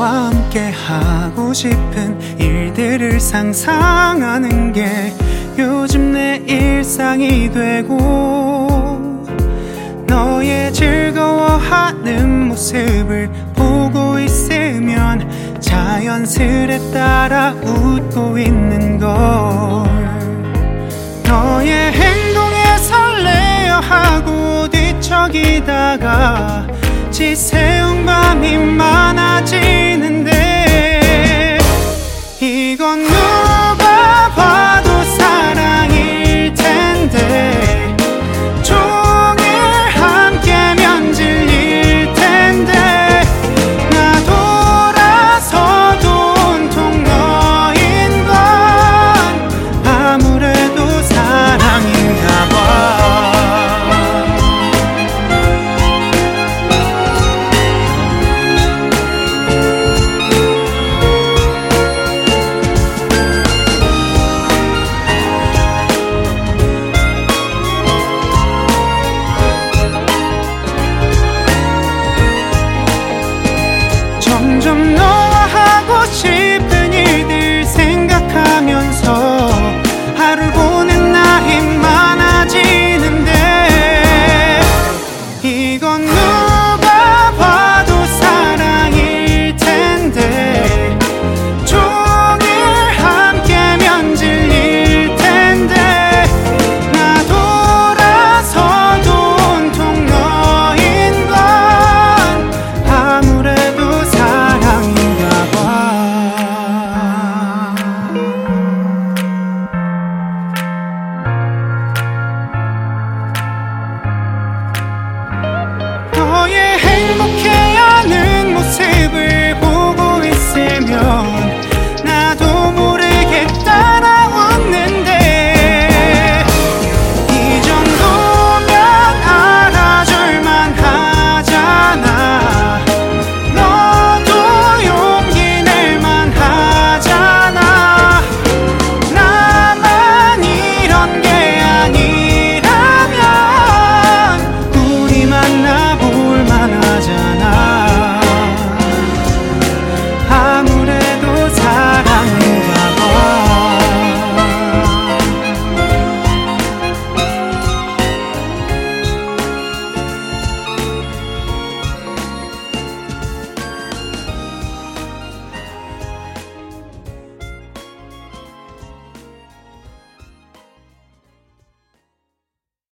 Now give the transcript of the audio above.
하고 싶은 일들을 상상하는 게 요즘 내 일상이 되고 너의 즐거워하는 모습을 보고 있으면 자연스레 따라 웃고 있는 걸. 너의 행동에 설레어 하고 뒤척이다가 지새운 밤이 some noise.